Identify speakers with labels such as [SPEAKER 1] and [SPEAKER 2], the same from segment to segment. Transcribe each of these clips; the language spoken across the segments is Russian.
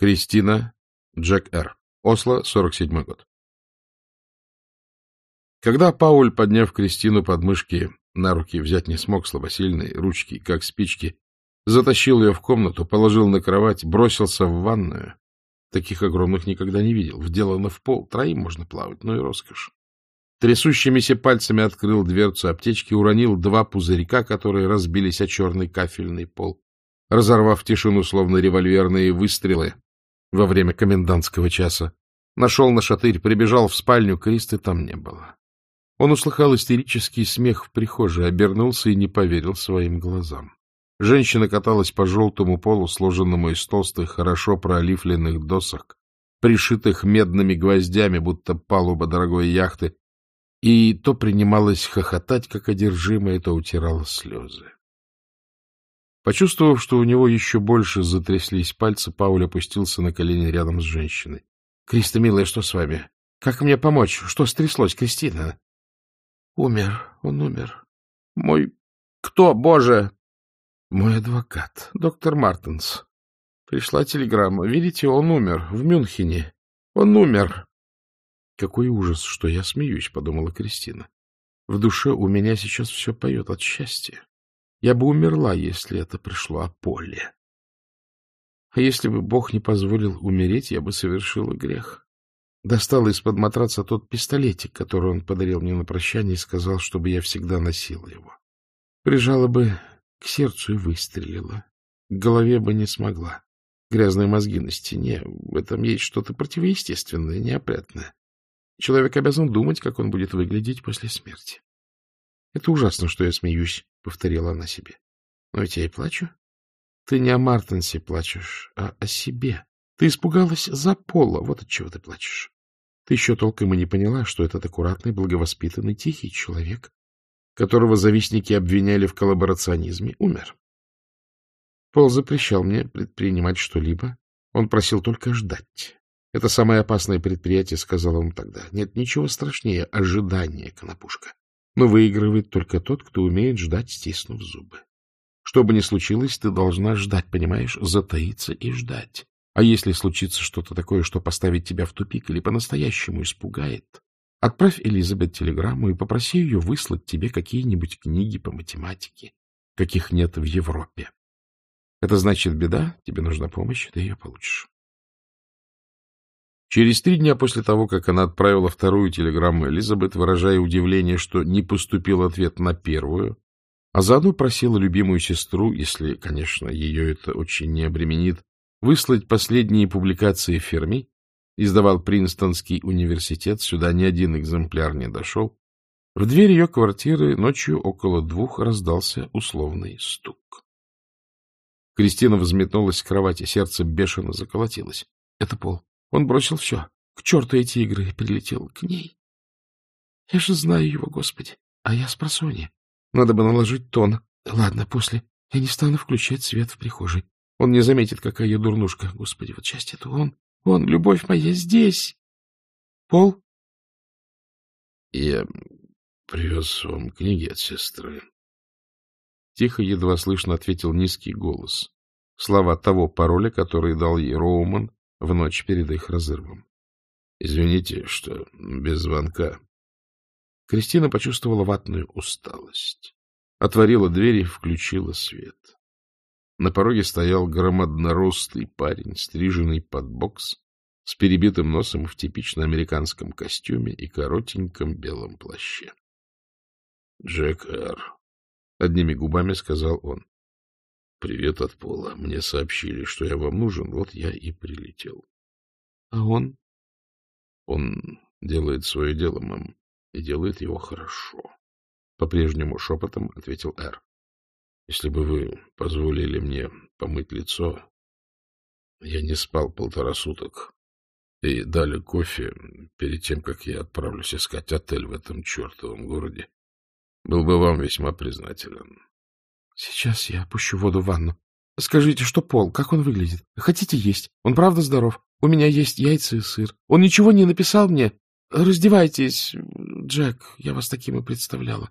[SPEAKER 1] Кристина, Джек Р. Осло, 47 год. Когда Пауль, подняв Кристину под мышки, на руки взять не смог слабосильные, ручки, как спички, затащил ее в комнату, положил на кровать, бросился в ванную. Таких огромных никогда не видел. Вделано в пол. Троим можно плавать, ну и роскошь. Трясущимися пальцами открыл дверцу аптечки, уронил два пузырька, которые разбились о черный кафельный пол, разорвав тишину, словно револьверные выстрелы во время комендантского часа. Нашел на шатырь, прибежал в спальню, Кристы там не было. Он услыхал истерический смех в прихожей, обернулся и не поверил своим глазам. Женщина каталась по желтому полу, сложенному из толстых, хорошо пролифленных досок, пришитых медными гвоздями, будто палуба дорогой яхты, и то принималась хохотать, как одержимая, то утирала слезы. Почувствовав, что у него еще больше затряслись пальцы, Пауль опустился на колени рядом с женщиной. — Криста, милая, что с вами? Как мне помочь? Что стряслось, Кристина? Умер, он умер. Мой... Кто, Боже? Мой адвокат, доктор Мартенс. Пришла телеграмма. Видите, он умер в Мюнхене. Он умер. Какой ужас, что я смеюсь, подумала Кристина. В душе у меня сейчас все поет от счастья. Я бы умерла, если это пришло о поле. А если бы Бог не позволил умереть, я бы совершила грех. Достала из-под матраца тот пистолетик, который он подарил мне на прощание, и сказал, чтобы я всегда носила его. Прижала бы к сердцу и выстрелила. К голове бы не смогла. Грязные мозги на стене. В этом есть что-то противоестественное, неопрятное. Человек обязан думать, как он будет выглядеть после смерти. — Это ужасно, что я смеюсь, — повторила она себе. — Но ведь я и плачу. Ты не о Мартенсе плачешь, а о себе. Ты испугалась за Пола, вот от чего ты плачешь. Ты еще толком и не поняла, что этот аккуратный, благовоспитанный, тихий человек, которого завистники обвиняли в коллаборационизме, умер. Пол запрещал мне предпринимать что-либо. Он просил только ждать. Это самое опасное предприятие, сказал он тогда. Нет ничего страшнее ожидания, Конопушка. Но выигрывает только тот, кто умеет ждать, стиснув зубы. Что бы ни случилось, ты должна ждать, понимаешь, затаиться и ждать. А если случится что-то такое, что поставит тебя в тупик или по-настоящему испугает, отправь Элизабет телеграмму и попроси ее выслать тебе какие-нибудь книги по математике, каких нет в Европе. Это значит беда, тебе нужна помощь, ты ее получишь. Через три дня после того, как она отправила вторую телеграмму Элизабет, выражая удивление, что не поступил ответ на первую, а заодно просила любимую сестру, если, конечно, ее это очень не обременит, выслать последние публикации Ферми, издавал Принстонский университет, сюда ни один экземпляр не дошел, в дверь ее квартиры ночью около двух раздался условный стук. Кристина взметнулась с кровати, сердце бешено заколотилось. Это Пол. Он бросил все. К черту эти игры и прилетел к ней. Я же знаю его, Господи. А я с просонья. Надо бы наложить тон. Ладно, после. Я не стану включать свет в прихожей. Он не заметит, какая я дурнушка. Господи, вот счастье это он. Он, любовь моя, здесь. Пол?
[SPEAKER 2] Я привез вам книги от сестры.
[SPEAKER 1] Тихо, едва слышно ответил низкий голос. Слова того пароля, который дал ей Роуман в ночь перед их разрывом.
[SPEAKER 2] Извините, что без звонка.
[SPEAKER 1] Кристина почувствовала ватную усталость. Отворила дверь и включила свет. На пороге стоял громадноростый парень, стриженный под бокс, с перебитым носом в типично американском костюме и коротеньком белом плаще.
[SPEAKER 2] — Джек Р.
[SPEAKER 1] — одними губами сказал он.
[SPEAKER 2] — Привет от Пола. Мне сообщили, что я вам нужен, вот я и прилетел.
[SPEAKER 1] — А он?
[SPEAKER 2] — Он делает свое дело, мам, и делает его хорошо. По-прежнему шепотом ответил Р. Если бы вы позволили мне помыть лицо, я не спал полтора суток, и дали кофе перед тем, как я отправлюсь искать отель в этом чертовом городе, был бы вам весьма признателен.
[SPEAKER 1] Сейчас я опущу воду в ванну. Скажите, что Пол, как он выглядит? Хотите есть? Он правда здоров? У меня есть яйца и сыр. Он ничего не написал мне? Раздевайтесь, Джек, я вас таким и представляла.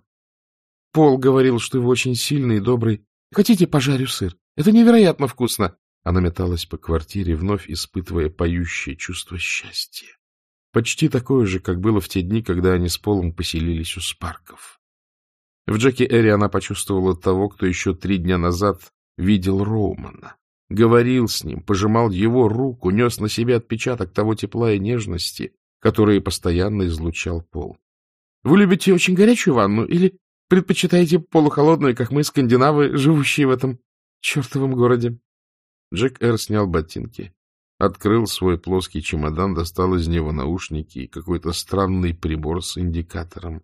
[SPEAKER 1] Пол говорил, что вы очень сильный и добрый. Хотите, пожарю сыр? Это невероятно вкусно. Она металась по квартире, вновь испытывая поющее чувство счастья. Почти такое же, как было в те дни, когда они с Полом поселились у Спарков. В Джеки Эри она почувствовала того, кто еще три дня назад видел Роумана. Говорил с ним, пожимал его руку, нес на себе отпечаток того тепла и нежности, которые постоянно излучал Пол. — Вы любите очень горячую ванну или предпочитаете полухолодную, как мы, скандинавы, живущие в этом чертовом городе? Джек Эр снял ботинки, открыл свой плоский чемодан, достал из него наушники и какой-то странный прибор с индикатором.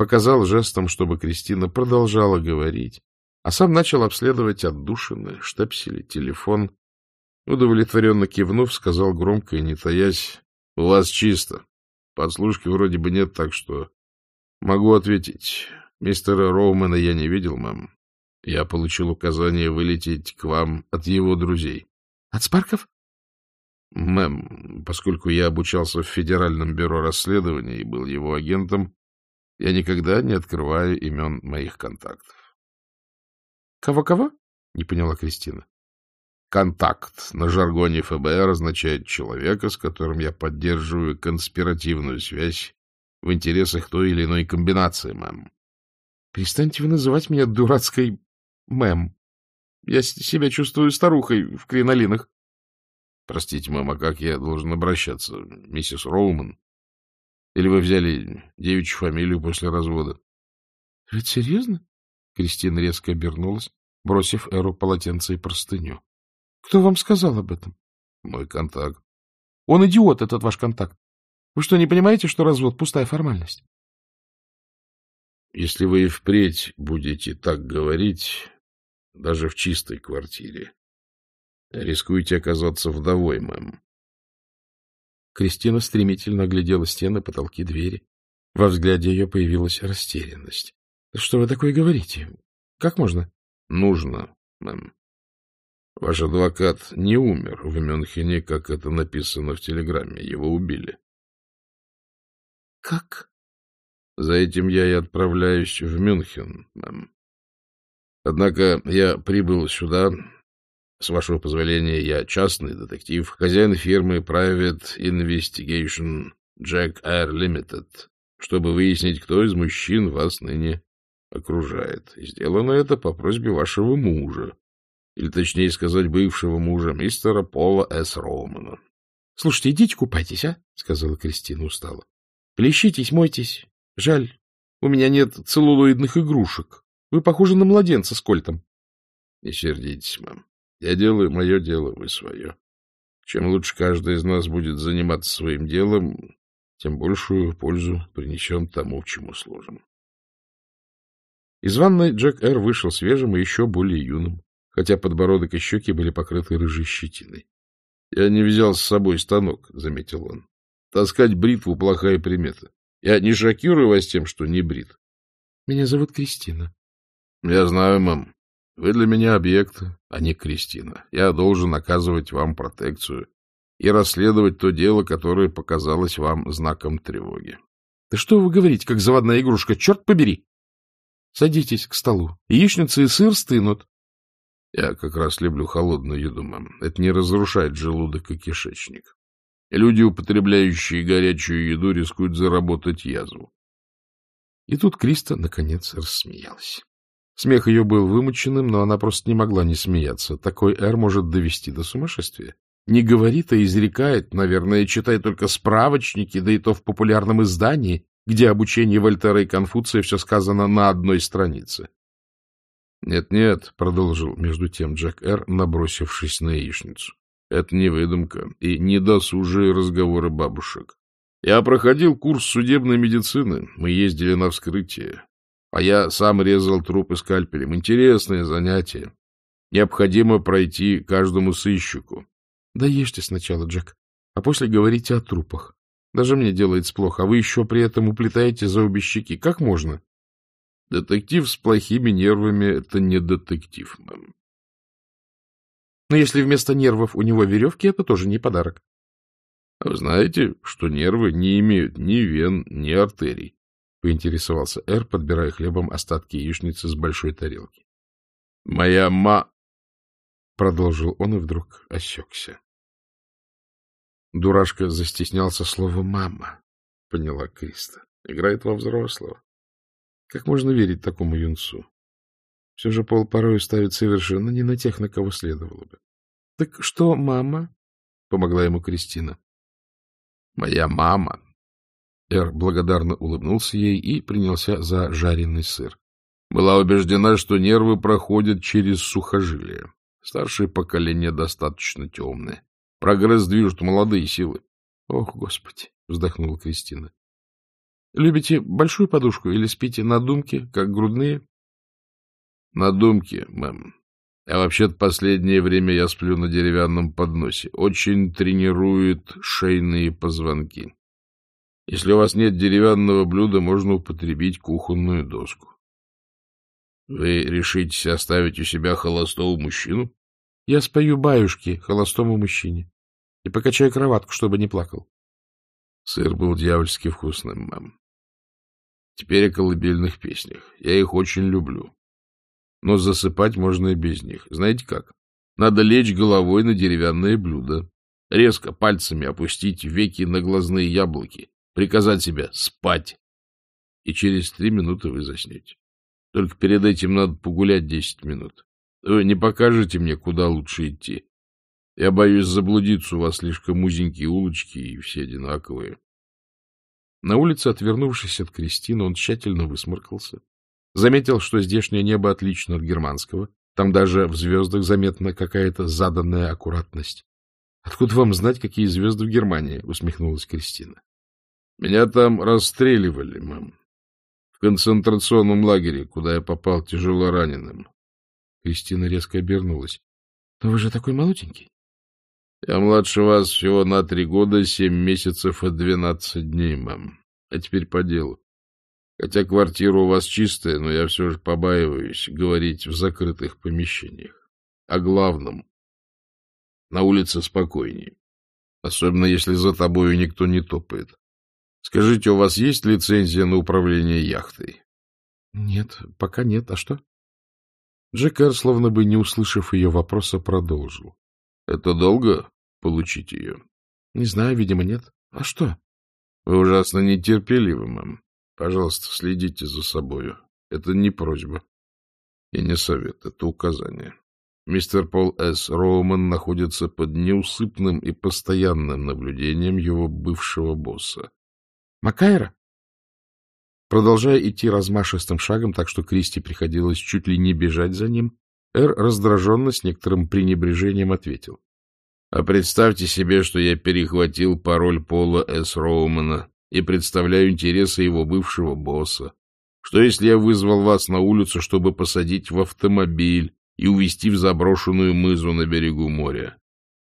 [SPEAKER 1] Показал жестом, чтобы Кристина продолжала говорить, а сам начал обследовать отдушины, штепсели, телефон. Удовлетворенно кивнув, сказал громко и не таясь, — У вас чисто. Подслушки вроде бы нет, так что могу ответить. Мистера Роумана я не видел, мэм. Я получил указание вылететь к вам от его друзей. — От Спарков? — Мэм, поскольку я обучался в Федеральном бюро расследований и был его агентом, я никогда не открываю имен моих контактов. «Кого — Кого-кого? — не поняла Кристина. — Контакт на жаргоне ФБР означает человека, с которым я поддерживаю конспиративную связь в интересах той или иной комбинации, мэм. — Перестаньте вы называть меня дурацкой мэм. Я себя чувствую старухой в кринолинах. — Простите, мэм, а как я должен обращаться? Миссис Роуман? Или вы взяли девичью фамилию после развода? — Это серьезно? Кристина резко обернулась, бросив Эру полотенце и простыню. — Кто вам сказал об этом? — Мой контакт. — Он идиот, этот ваш контакт. Вы что, не понимаете, что развод — пустая формальность? — Если вы и впредь будете так говорить, даже в чистой квартире. Рискуете оказаться вдовой, мэм. Кристина стремительно оглядела стены, потолки, двери. Во взгляде ее появилась растерянность. — Что вы такое говорите? Как можно? — Нужно, мэм. Ваш адвокат не умер в Мюнхене, как это написано в телеграмме. Его убили. — Как? — За этим я и отправляюсь в Мюнхен, мэм. Однако я прибыл сюда, с вашего позволения, я частный детектив, хозяин фирмы Private Investigation Jack Air Limited, чтобы выяснить, кто из мужчин вас ныне окружает. И сделано это по просьбе вашего мужа, или, точнее сказать, бывшего мужа, мистера Пола С. Романа. — Слушайте, идите купайтесь, а? — сказала Кристина устало. — Плещитесь, мойтесь. Жаль, у меня нет целлулоидных игрушек. Вы похожи на младенца с кольтом. — Не сердитесь, мам. Я делаю мое дело, вы свое. Чем лучше каждый из нас будет заниматься своим делом, тем большую пользу принесем тому, чему служим. Из ванной Джек Эр вышел свежим и еще более юным, хотя подбородок и щеки были покрыты рыжей щетиной. — Я не взял с собой станок, — заметил он. — Таскать бритву — плохая примета. Я не шокирую вас тем, что не брит. — Меня зовут Кристина. — Я знаю, мам. Вы для меня объект, а не Кристина. Я должен оказывать вам протекцию и расследовать то дело, которое показалось вам знаком тревоги. — Да что вы говорите, как заводная игрушка? Черт побери! Садитесь к столу. Яичница и сыр стынут. Я как раз люблю холодную еду, мам. Это не разрушает желудок и кишечник. Люди, употребляющие горячую еду, рискуют заработать язву. И тут Криста, наконец, рассмеялась. Смех ее был вымученным, но она просто не могла не смеяться. Такой эр может довести до сумасшествия. Не говорит, а изрекает, наверное, читает только справочники, да и то в популярном издании, где обучение Вольтера и Конфуция все сказано на одной странице. «Нет-нет», — продолжил между тем Джек Р., набросившись на яичницу, — «это не выдумка и не досужие разговоры бабушек. Я проходил курс судебной медицины, мы ездили на вскрытие. А я сам резал трупы скальпелем. Интересное занятие. Необходимо пройти каждому сыщику. Да ешьте сначала, Джек, а после говорите о трупах. Даже мне делается плохо, а вы еще при этом уплетаете за обе щеки. Как можно? Детектив с плохими нервами — это не детектив, мэм. Но если вместо нервов у него веревки, это тоже не подарок. А вы знаете, что нервы не имеют ни вен, ни артерий? — поинтересовался Эр, подбирая хлебом остатки яичницы с большой тарелки. — Моя ма... продолжил он и вдруг осекся. Дурашка застеснялся слова «мама», — поняла Криста. Играет во взрослого. Как можно верить такому юнцу? Все же Пол порой ставит совершенно не на тех, на кого следовало бы. — Так что, мама? — помогла ему Кристина. — Моя мама. Эр благодарно улыбнулся ей и принялся за жареный сыр. Была убеждена, что нервы проходят через сухожилие. Старшее поколение достаточно темное. Прогресс движут молодые силы. — Ох, Господи! — вздохнула Кристина. — Любите большую подушку или спите на думке, как грудные? — На думке, мэм. А вообще-то последнее время я сплю на деревянном подносе. Очень тренирует шейные позвонки. Если у вас нет деревянного блюда, можно употребить кухонную доску. Вы решитесь оставить у себя холостого мужчину? Я спою баюшки холостому мужчине и покачаю кроватку, чтобы не плакал. Сыр был дьявольски вкусным, мам. Теперь о колыбельных песнях. Я их очень люблю. Но засыпать можно и без них. Знаете как? Надо лечь головой на деревянное блюдо, резко пальцами опустить веки на глазные яблоки, приказать себе спать, и через три минуты вы заснете. Только перед этим надо погулять десять минут. Вы не покажете мне, куда лучше идти. Я боюсь заблудиться, у вас слишком узенькие улочки, и все одинаковые. На улице, отвернувшись от Кристины, он тщательно высморкался. Заметил, что здешнее небо отлично от германского. Там даже в звездах заметна какая-то заданная аккуратность. — Откуда вам знать, какие звезды в Германии? — усмехнулась Кристина. — Меня там расстреливали, мам концентрационном лагере, куда я попал тяжело раненым. Кристина резко обернулась. — Но вы же такой молоденький. — Я младше вас всего на три года, семь месяцев и двенадцать дней, мам. А теперь по делу. Хотя квартира у вас чистая, но я все же побаиваюсь говорить в закрытых помещениях. О главном. На улице спокойнее. Особенно, если за тобою никто не топает. Скажите, у вас есть лицензия на управление яхтой? — Нет, пока нет. А что? Джекер, словно бы не услышав ее вопроса, продолжил. — Это долго получить ее? — Не знаю, видимо, нет. А что? — Вы ужасно нетерпеливы, мэм. Пожалуйста, следите за собою. Это не просьба и не совет, это указание. Мистер Пол С. Роуман находится под неусыпным и постоянным наблюдением его бывшего босса. Макайра? Продолжая идти размашистым шагом, так что Кристи приходилось чуть ли не бежать за ним, Эр раздраженно с некоторым пренебрежением ответил. — А представьте себе, что я перехватил пароль Пола С. Роумана и представляю интересы его бывшего босса. Что, если я вызвал вас на улицу, чтобы посадить в автомобиль и увезти в заброшенную мызу на берегу моря?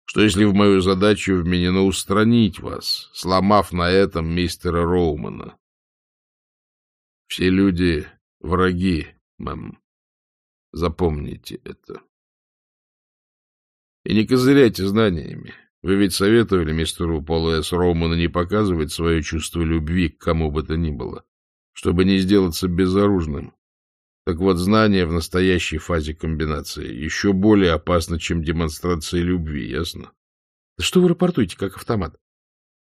[SPEAKER 1] Что если в мою задачу вменено устранить вас, сломав на этом мистера Роумана? Все люди — враги, мэм. Запомните это. И не козыряйте знаниями. Вы ведь советовали мистеру Полу С. Роуману не показывать свое чувство любви к кому бы то ни было, чтобы не сделаться безоружным. Так вот, знание в настоящей фазе комбинации еще более опасно, чем демонстрация любви, ясно? Да что вы рапортуете, как автомат?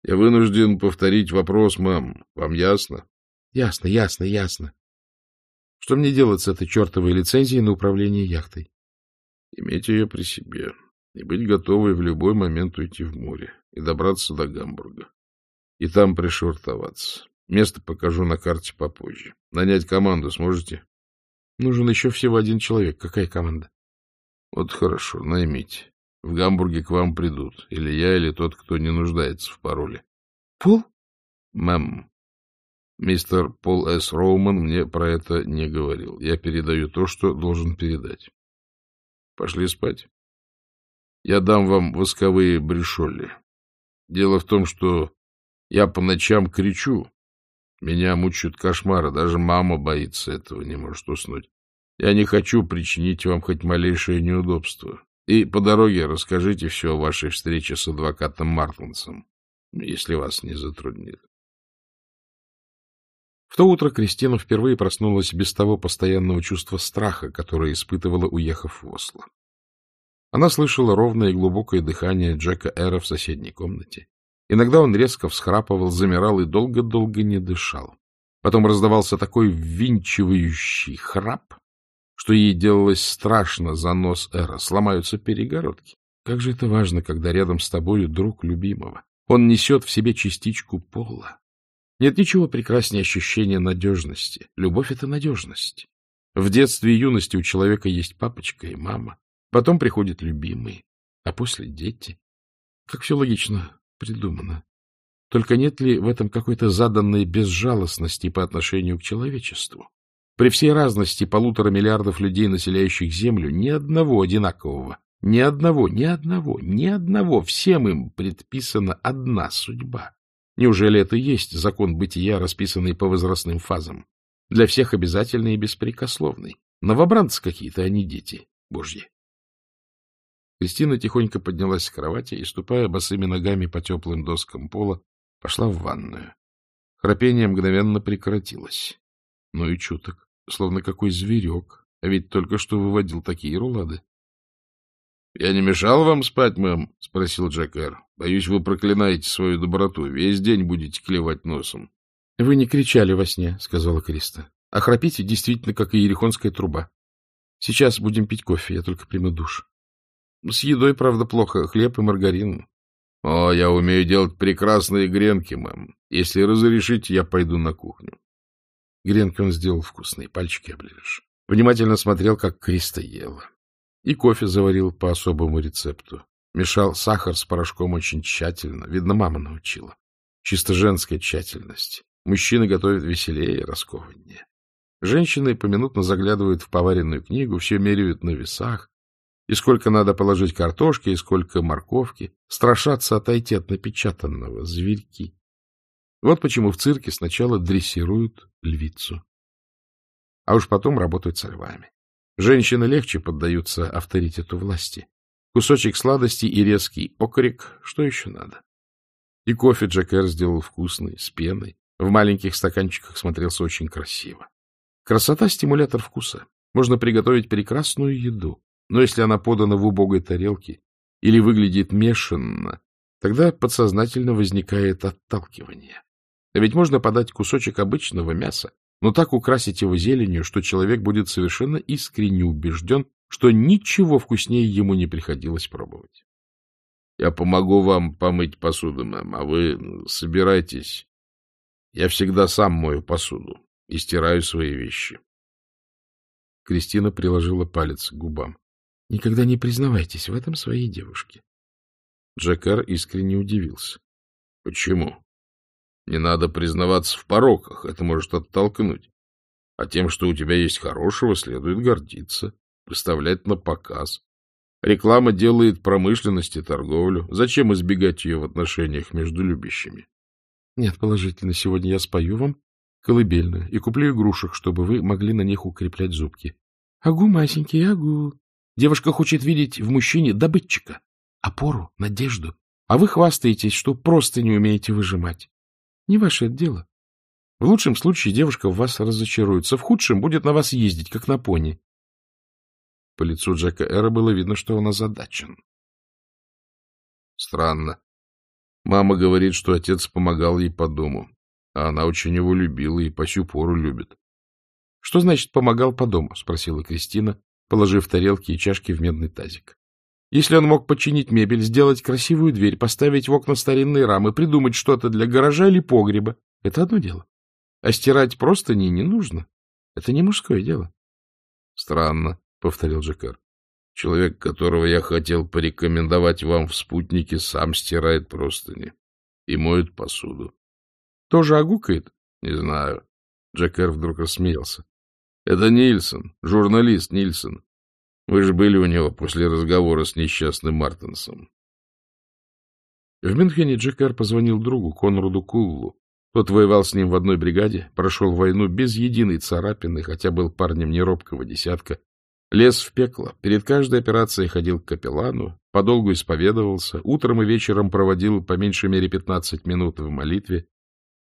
[SPEAKER 1] Я вынужден повторить вопрос, мам. Вам ясно? Ясно, ясно, ясно. Что мне делать с этой чертовой лицензией на управление яхтой? Иметь ее при себе и быть готовой в любой момент уйти в море и добраться до Гамбурга. И там пришвартоваться. Место покажу на карте попозже. Нанять команду сможете? Нужен еще всего один человек. Какая команда? Вот хорошо, наймите. В Гамбурге к вам придут. Или я, или тот, кто не нуждается в пароле. Пол? Мэм, мистер Пол С. Роуман мне про это не говорил. Я передаю то, что должен передать. Пошли спать. Я дам вам восковые брешолли. Дело в том, что я по ночам кричу, меня мучают кошмары, даже мама боится этого, не может уснуть. Я не хочу причинить вам хоть малейшее неудобство. И по дороге расскажите все о вашей встрече с адвокатом Мартинсом, если вас не затруднит. В то утро Кристина впервые проснулась без того постоянного чувства страха, которое испытывала, уехав в Осло. Она слышала ровное и глубокое дыхание Джека Эра в соседней комнате. Иногда он резко всхрапывал, замирал и долго-долго не дышал. Потом раздавался такой ввинчивающий храп, что ей делалось страшно за нос Эра. Сломаются перегородки. Как же это важно, когда рядом с тобою друг любимого. Он несет в себе частичку пола. Нет ничего прекраснее ощущения надежности. Любовь — это надежность. В детстве и юности у человека есть папочка и мама. Потом приходят любимые, а после — дети. Как все логично придумано. Только нет ли в этом какой-то заданной безжалостности по отношению к человечеству? При всей разности полутора миллиардов людей, населяющих Землю, ни одного одинакового, ни одного, ни одного, ни одного, всем им предписана одна судьба. Неужели это и есть закон бытия, расписанный по возрастным фазам? Для всех обязательный и беспрекословный. Новобранцы какие-то, а не дети божьи. Кристина тихонько поднялась с кровати и, ступая босыми ногами по теплым доскам пола, пошла в ванную. Храпение мгновенно прекратилось. Ну и чуток, словно какой зверек, а ведь только что выводил такие рулады. — Я не мешал вам спать, мэм? — спросил Джек Эр. — Боюсь, вы проклинаете свою доброту. Весь день будете клевать носом. — Вы не кричали во сне, — сказала Криста. — А храпите действительно, как и ерехонская труба. Сейчас будем пить кофе, я только приму душ. С едой, правда, плохо. Хлеб и маргарин. — О, я умею делать прекрасные гренки, мэм. Если разрешите, я пойду на кухню. Гренки он сделал вкусные, пальчики оближешь. Внимательно смотрел, как Криста ела. И кофе заварил по особому рецепту. Мешал сахар с порошком очень тщательно. Видно, мама научила. Чисто женская тщательность. Мужчины готовят веселее и раскованнее. Женщины поминутно заглядывают в поваренную книгу, все меряют на весах, и сколько надо положить картошки, и сколько морковки, страшатся отойти от напечатанного, зверьки. Вот почему в цирке сначала дрессируют львицу, а уж потом работают со львами. Женщины легче поддаются авторитету власти. Кусочек сладости и резкий окрик. Что еще надо? И кофе Джекер сделал вкусный, с пеной. В маленьких стаканчиках смотрелся очень красиво. Красота — стимулятор вкуса. Можно приготовить прекрасную еду, но если она подана в убогой тарелке или выглядит мешанно, тогда подсознательно возникает отталкивание. А ведь можно подать кусочек обычного мяса, но так украсить его зеленью, что человек будет совершенно искренне убежден, что ничего вкуснее ему не приходилось пробовать. — Я помогу вам помыть посуду, мэм, а вы собирайтесь. Я всегда сам мою посуду и стираю свои вещи. Кристина приложила палец к губам. — Никогда не признавайтесь в этом своей девушке. Джекар искренне удивился. — Почему? Не надо признаваться в пороках, это может оттолкнуть. А тем, что у тебя есть хорошего, следует гордиться, выставлять на показ. Реклама делает промышленность и торговлю. Зачем избегать ее в отношениях между любящими? Нет, положительно, сегодня я спою вам колыбельную и куплю игрушек, чтобы вы могли на них укреплять зубки. Агу, масенький, агу. Девушка хочет видеть в мужчине добытчика, опору, надежду. А вы хвастаетесь, что просто не умеете выжимать. Не ваше это дело. В лучшем случае девушка в вас разочаруется, в худшем будет на вас ездить, как на пони. По лицу Джека Эра было видно, что он озадачен. Странно. Мама говорит, что отец помогал ей по дому, а она очень его любила и по сю пору любит. — Что значит «помогал по дому»? — спросила Кристина, положив тарелки и чашки в медный тазик. Если он мог починить мебель, сделать красивую дверь, поставить в окна старинные рамы, придумать что-то для гаража или погреба, это одно дело. А стирать просто не не нужно. Это не мужское дело. — Странно, — повторил Джекар. — Человек, которого я хотел порекомендовать вам в спутнике, сам стирает простыни и моет посуду. — Тоже огукает? — Не знаю. Джекер вдруг рассмеялся. — Это Нильсон, журналист Нильсон. Вы же были у него после разговора с несчастным Мартинсом. В Мюнхене Джекар позвонил другу, Конраду Куллу. Тот воевал с ним в одной бригаде, прошел войну без единой царапины, хотя был парнем неробкого десятка. Лез в пекло, перед каждой операцией ходил к капеллану, подолгу исповедовался, утром и вечером проводил по меньшей мере 15 минут в молитве.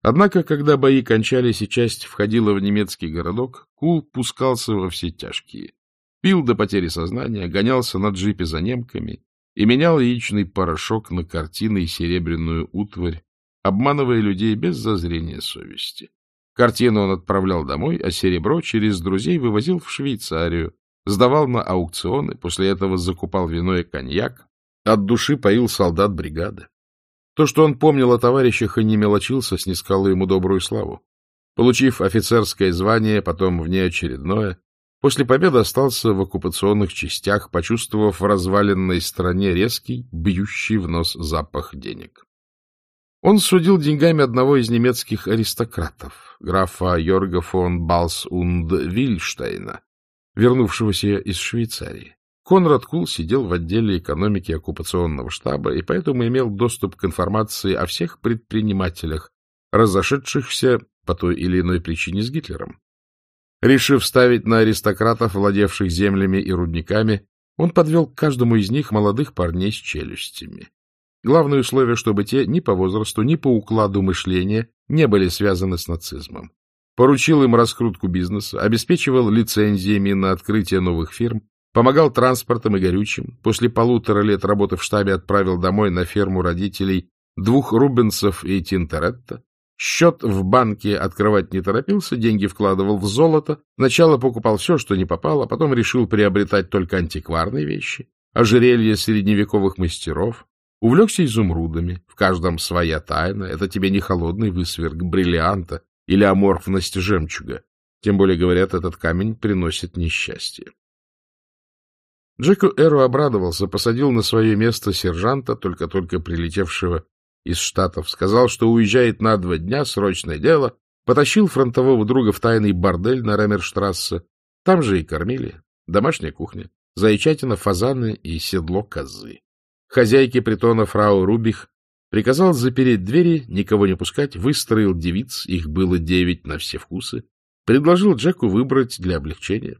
[SPEAKER 1] Однако, когда бои кончались и часть входила в немецкий городок, Кул пускался во все тяжкие.
[SPEAKER 2] пил до потери сознания, гонялся на джипе за немками и менял яичный порошок на картины и серебряную утварь, обманывая людей без зазрения совести. Картину он отправлял домой, а серебро через друзей вывозил в Швейцарию, сдавал на аукционы, после этого закупал вино и коньяк, от души поил солдат бригады. То, что он помнил о товарищах и не мелочился, снискало ему добрую славу. Получив офицерское звание, потом внеочередное, после победы остался в оккупационных частях, почувствовав в разваленной стране резкий, бьющий в нос запах денег. Он судил деньгами одного из немецких аристократов, графа Йорга фон Балс унд Вильштейна, вернувшегося из Швейцарии. Конрад Кул сидел в отделе экономики оккупационного штаба и поэтому имел доступ к информации о всех предпринимателях, разошедшихся по той или иной причине с Гитлером. Решив ставить на аристократов, владевших землями и рудниками, он подвел к каждому из них молодых парней с челюстями. Главное условие, чтобы те ни по возрасту, ни по укладу мышления не были связаны с нацизмом. Поручил им раскрутку бизнеса, обеспечивал лицензиями на открытие новых фирм, помогал транспортом и горючим. После полутора лет работы в штабе отправил домой на ферму родителей двух Рубенсов и Тинторетта. Счет в банке открывать не торопился, деньги вкладывал в золото. Сначала покупал все, что не попало, потом решил приобретать только антикварные вещи, ожерелья средневековых мастеров, Увлекся изумрудами, в каждом своя тайна, это тебе не холодный высверг бриллианта или аморфность жемчуга. Тем более, говорят, этот камень приносит несчастье. Джеку Эру обрадовался, посадил на свое место сержанта, только-только прилетевшего из Штатов, сказал, что уезжает на два дня, срочное дело, потащил фронтового друга в тайный бордель на Ремерштрассе. Там же и кормили. Домашняя кухня, зайчатина, фазаны и седло козы хозяйке притона фрау Рубих, приказал запереть двери, никого не пускать, выстроил девиц, их было девять на все вкусы, предложил Джеку выбрать для облегчения.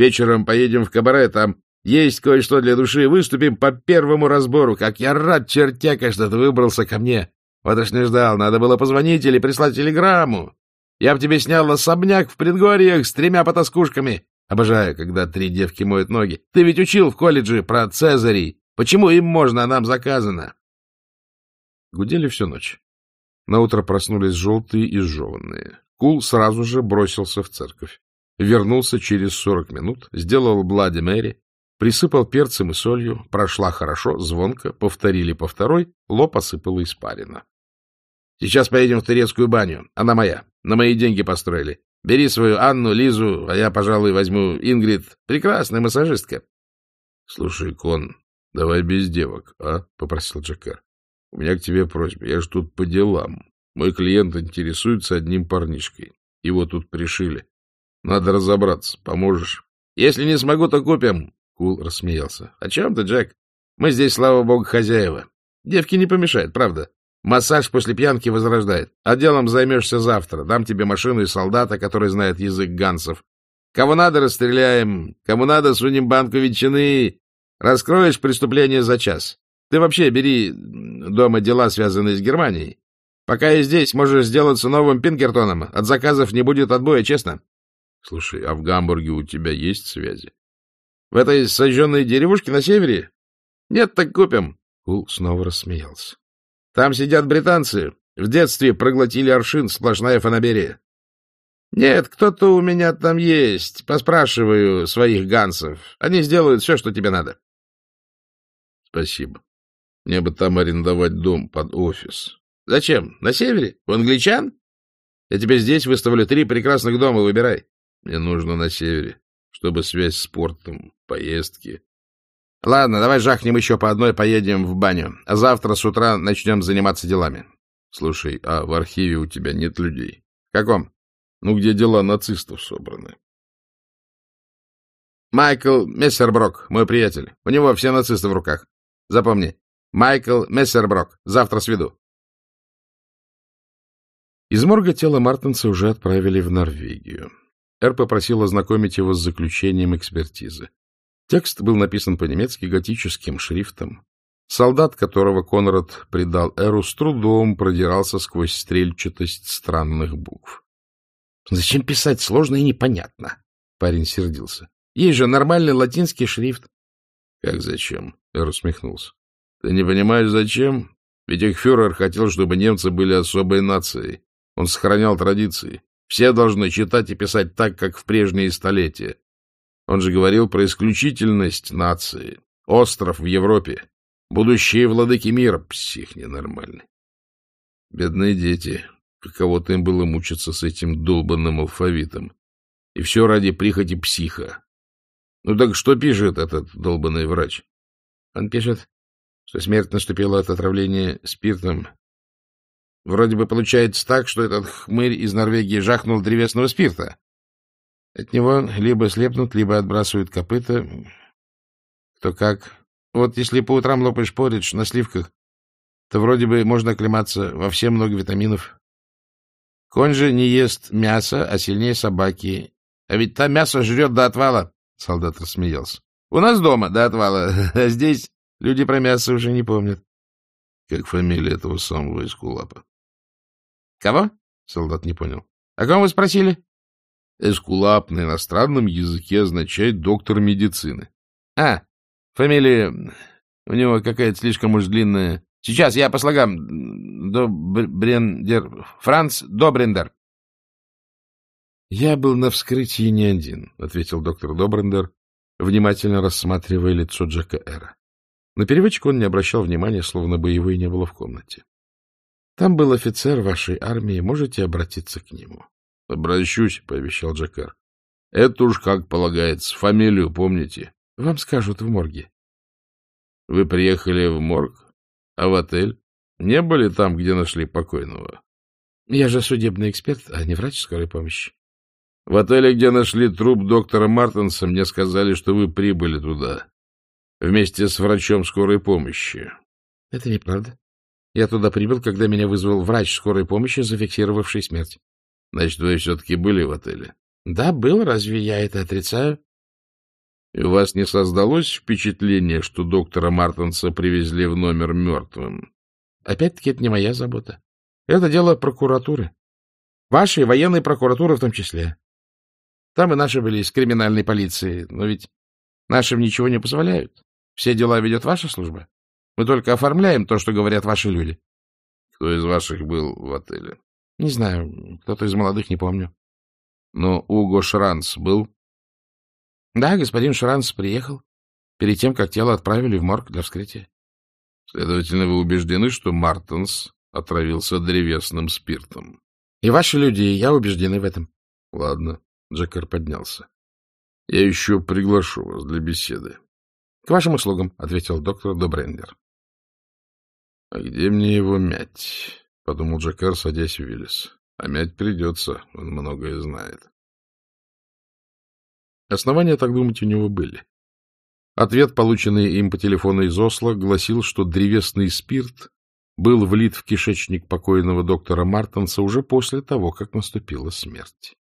[SPEAKER 2] Вечером поедем в кабаре, там есть кое-что для души, выступим по первому разбору. Как я рад, чертяка, что ты выбрался ко мне. Вот уж не ждал, надо было позвонить или прислать телеграмму. Я б тебе снял особняк в предгорьях с тремя потаскушками. Обожаю, когда три девки моют ноги. Ты ведь учил в колледже про Цезарей. Почему им можно, а нам заказано? Гудели всю ночь. Наутро проснулись желтые и сжеванные. Кул сразу же бросился в церковь. Вернулся через сорок минут, сделал Блади Мэри, присыпал перцем и солью, прошла хорошо, звонко, повторили по второй, лоб осыпала испарина. — Сейчас поедем в турецкую баню. Она моя. На мои деньги построили. Бери свою Анну, Лизу, а я, пожалуй, возьму Ингрид. Прекрасная массажистка. — Слушай, Кон, — Давай без девок, а? — попросил Джекер. — У меня к тебе просьба. Я ж тут по делам. Мой клиент интересуется одним парнишкой. Его тут пришили. Надо разобраться. Поможешь? — Если не смогу, то купим. Кул рассмеялся. — О чем ты, Джек? Мы здесь, слава богу, хозяева. Девки не помешает, правда? Массаж после пьянки возрождает. А делом займешься завтра. Дам тебе машину и солдата, который знает язык гансов. Кого надо, расстреляем. Кому надо, сунем банку ветчины. Раскроешь преступление за час. Ты вообще бери дома дела, связанные с Германией. Пока я здесь, можешь сделаться новым Пинкертоном. От заказов не будет отбоя, честно. Слушай, а в Гамбурге у тебя есть связи? В этой сожженной деревушке на севере? Нет, так купим. Кул снова рассмеялся. Там сидят британцы. В детстве проглотили аршин, сплошная фанаберия. Нет, кто-то у меня там есть. Поспрашиваю своих гансов. Они сделают все, что тебе надо. Спасибо. Мне бы там арендовать дом под офис. Зачем? На севере? У англичан? Я тебе здесь выставлю три прекрасных дома, выбирай. Мне нужно на севере, чтобы связь с портом, поездки. Ладно, давай жахнем еще по одной, поедем в баню. А завтра с утра начнем заниматься делами. Слушай, а в архиве у тебя нет людей? Каком? Ну, где дела нацистов собраны. Майкл Мессерброк, мой приятель. У него все нацисты в руках. Запомни, Майкл Мессерброк. Завтра сведу. Из морга тело Мартенса уже отправили в Норвегию. Эр попросил ознакомить его с заключением экспертизы. Текст был написан по-немецки готическим шрифтом. Солдат, которого Конрад придал Эру, с трудом продирался сквозь стрельчатость странных букв. — Зачем писать сложно и непонятно? Парень сердился.
[SPEAKER 1] — Есть же нормальный латинский шрифт.
[SPEAKER 2] — Как зачем? — Эр усмехнулся. — Ты не понимаешь, зачем? Ведь их фюрер хотел, чтобы немцы были особой нацией. Он сохранял традиции. Все должны читать и писать так, как в прежние столетия. Он же говорил про исключительность нации. Остров в Европе. Будущие владыки мира. Псих ненормальный. Бедные дети. Каково-то им было мучиться с этим долбанным алфавитом. И все ради прихоти психа. Ну так что пишет этот долбанный врач?
[SPEAKER 1] Он пишет, что смерть наступила от отравления спиртом Вроде бы получается так, что этот хмырь из Норвегии жахнул древесного спирта. От него либо слепнут, либо отбрасывают копыта. Кто как. Вот если по утрам лопаешь поридж на сливках, то вроде бы можно оклематься, во все много витаминов. Конь же не ест мясо, а сильнее собаки. А ведь там мясо жрет до отвала, — солдат рассмеялся. У нас дома до отвала, а здесь люди про мясо уже не помнят.
[SPEAKER 2] Как фамилия этого самого Эскулапа?
[SPEAKER 1] — Кого? — солдат не понял. — О ком вы спросили?
[SPEAKER 2] — Эскулап на иностранном языке означает доктор медицины.
[SPEAKER 1] — А, фамилия у него какая-то слишком уж длинная. Сейчас я по слогам. Добрендер. Франц Добрендер. — Я был на вскрытии не один, — ответил доктор Добрендер, внимательно рассматривая лицо Джека Эра. На переводчика он не обращал внимания, словно бы его и не было в комнате. Там был офицер вашей армии, можете обратиться к нему.
[SPEAKER 2] — Обращусь, — пообещал Джакар. — Это уж как полагается. Фамилию помните?
[SPEAKER 1] — Вам скажут в морге.
[SPEAKER 2] — Вы приехали в морг? А в отель? Не были там, где нашли покойного?
[SPEAKER 1] — Я же судебный эксперт, а не врач скорой помощи.
[SPEAKER 2] — В отеле, где нашли труп доктора Мартенса, мне сказали, что вы прибыли туда вместе с врачом скорой помощи.
[SPEAKER 1] — Это неправда. Я туда прибыл, когда меня вызвал врач скорой помощи, зафиксировавший смерть.
[SPEAKER 2] — Значит, вы все-таки были в отеле?
[SPEAKER 1] — Да, был. Разве я это отрицаю?
[SPEAKER 2] — И у вас не создалось впечатление, что доктора Мартенса привезли в номер мертвым?
[SPEAKER 1] — Опять-таки, это не моя забота. Это дело прокуратуры. Вашей военной прокуратуры в том числе. Там и наши были из криминальной полиции. Но ведь нашим ничего не позволяют. Все дела ведет ваша служба. Мы только оформляем то, что говорят ваши люди.
[SPEAKER 2] Кто из ваших был в отеле?
[SPEAKER 1] Не знаю. Кто-то из молодых, не помню.
[SPEAKER 2] Но Уго Шранц был?
[SPEAKER 1] Да, господин Шранц приехал перед тем, как тело отправили в морг для вскрытия.
[SPEAKER 2] Следовательно, вы убеждены, что Мартенс отравился древесным спиртом?
[SPEAKER 1] И ваши люди, и я убеждены в этом.
[SPEAKER 2] Ладно, Джекер поднялся. Я еще приглашу вас для беседы.
[SPEAKER 1] — К вашим услугам, — ответил доктор Добрендер.
[SPEAKER 2] — А где мне его мять? — подумал Джакар, садясь в Виллис. — А мять придется, он многое знает.
[SPEAKER 1] Основания так думать у него были. Ответ, полученный им по телефону из Осло, гласил, что древесный спирт был влит в кишечник покойного доктора Мартенса уже после того, как наступила смерть.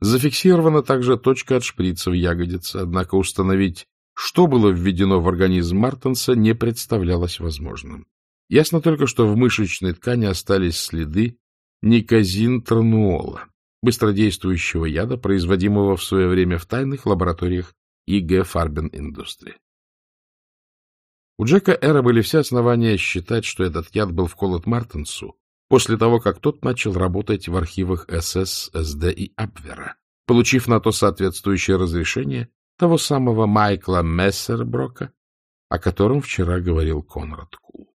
[SPEAKER 1] Зафиксирована также точка от шприца в ягодице, однако установить, что было введено в организм Мартенса, не представлялось возможным. Ясно только, что в мышечной ткани остались следы никозин-трануола, быстродействующего яда, производимого в свое время в тайных лабораториях ИГ Фарбен Индустри. У Джека Эра были все основания считать, что этот яд был вколот Мартенсу после того, как тот начал работать в архивах СС, СД и Абвера, получив на то соответствующее разрешение того самого Майкла Мессерброка, о котором вчера говорил Конрад Кул.